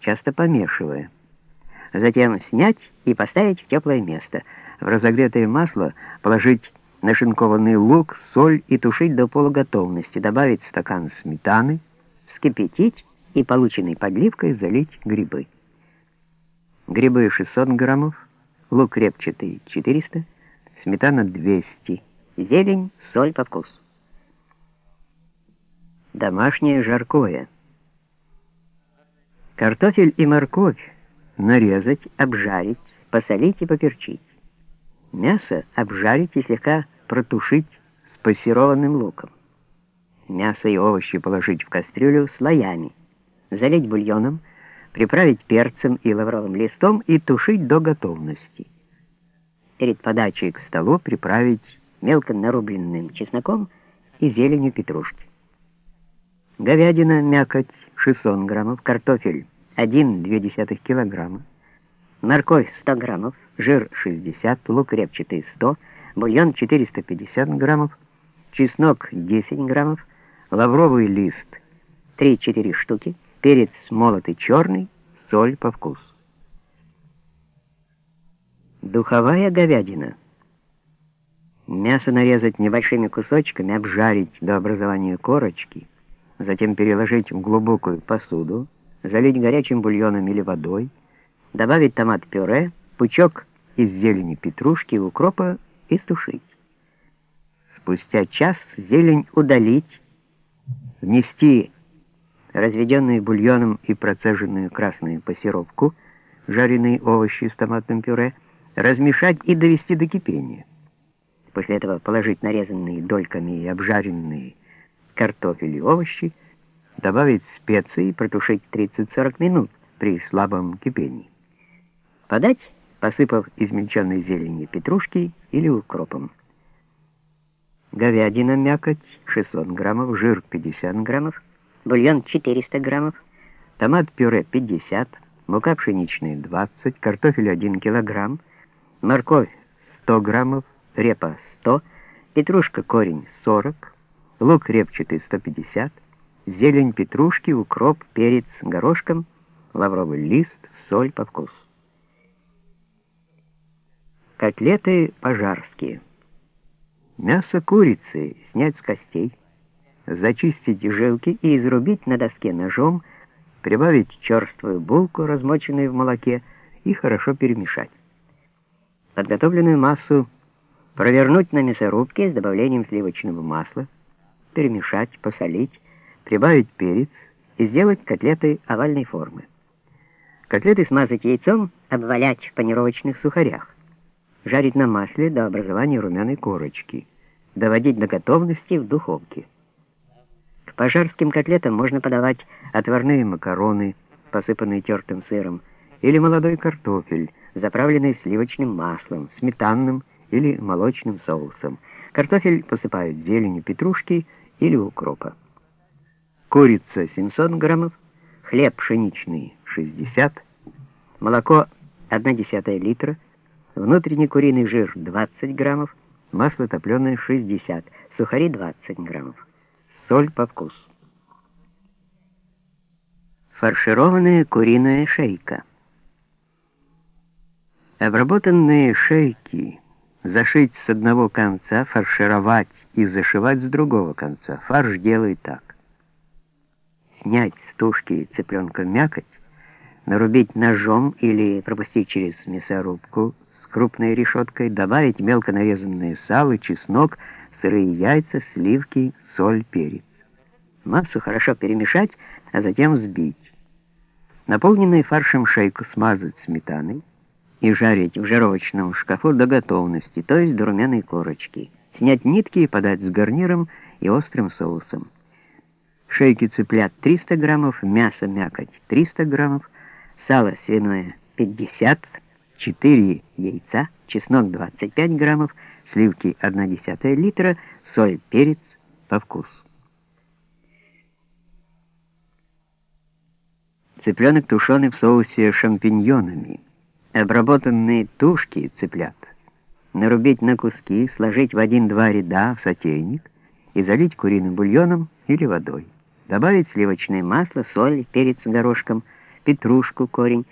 часто помешивая. Затем снять и поставить в теплое место. В разогретое масло положить нашинкованный лук, соль и тушить до полуготовности. Добавить стакан сметаны, вскипятить и полученной подливкой залить грибы. Грибы 600 граммов, лук репчатый 400, сметана 200, зелень, соль по вкусу. Домашнее жаркое. Картофель и морковь нарезать, обжарить, посолить и поперчить. Мясо обжарить и слегка протушить с пассерованным луком. Мясо и овощи положить в кастрюлю слоями, залить бульоном, приправить перцем и лавровым листом и тушить до готовности. Перед подачей к столу приправить мелко нарубленным чесноком и зеленью петрушки. Говядина, мякоть 600 граммов, картофель 1,2 килограмма, морковь 100 граммов, жир 60, лук репчатый 100, бульон 450 граммов, чеснок 10 граммов, лавровый лист 3-4 штуки, перец молотый черный, соль по вкусу. Духовая говядина. Мясо нарезать небольшими кусочками, обжарить до образования корочки, затем переложить в глубокую посуду, залить горячим бульоном или водой, добавить томат-пюре, пучок из зелени петрушки и укропа и стушить. Спустя час зелень удалить, внести разведенную бульоном и процеженную красную пассировку, жареные овощи с томатным пюре, размешать и довести до кипения. После этого положить нарезанные дольками и обжаренные картофель и овощи, добавить специи и протушить 30-40 минут при слабом кипении. Подать, посыпав измельченной зеленью петрушки или укропом. Говядина мякоть 600 граммов, жир 50 граммов, бульон 400 граммов, томат-пюре 50, мука пшеничная 20, картофель 1 килограмм, морковь 100 граммов, репа 100, петрушка корень 40, лук репчатый 150, зелень петрушки, укроп, перец горошком, лавровый лист, соль по вкусу. Котлеты пожарские. Мясо курицы снять с костей, зачистить жилки и изрубить на доске ножом, прибавить черствую булку, размоченную в молоке, и хорошо перемешать. Подготовленную массу провернуть на мясорубке с добавлением сливочного масла, перемешать, посолить, прибавить перец и сделать котлеты овальной формы. Котлеты смазать яйцом, обвалять в панировочных сухарях, жарить на масле до образования румяной корочки, доводить до готовности в духовке. К пожарским котлетам можно подавать отварные макароны, посыпанные тертым сыром, или молодой картофель, заправленный сливочным маслом, сметанным или молочным соусом. Картофель посыпают зеленью петрушки или укропа. Курица 700 граммов, хлеб пшеничный 60, молоко 1,1 литра, внутренний куриный жир 20 граммов, масло топленое 60, сухари 20 граммов, соль по вкусу. Фаршированная куриная шейка. Обработанные шейки зашить с одного конца, фаршировать и зашивать с другого конца. Фарш делает так. Снять с тушки цыпленка мякоть, нарубить ножом или пропустить через мясорубку с крупной решеткой, добавить мелко нарезанное сало, чеснок, сырые яйца, сливки, соль, перец. Массу хорошо перемешать, а затем взбить. Наполненную фаршем шейку смазать сметаной и жарить в жаровочном шкафу до готовности, то есть до румяной корочки. Снять нитки и подать с гарниром и острым соусом. Шейки цыплят 300 граммов, мясо мякоть 300 граммов, сало свиное 50, 4 яйца, чеснок 25 граммов, сливки 1,1 литра, соль, перец по вкусу. Цыпленок тушеный в соусе шампиньонами. Обработанные тушки цыплят нарубить на куски, сложить в один-два ряда в сотейник и залить куриным бульоном или водой. Добавить сливочное масло, соль, перец горошком, петрушку корень,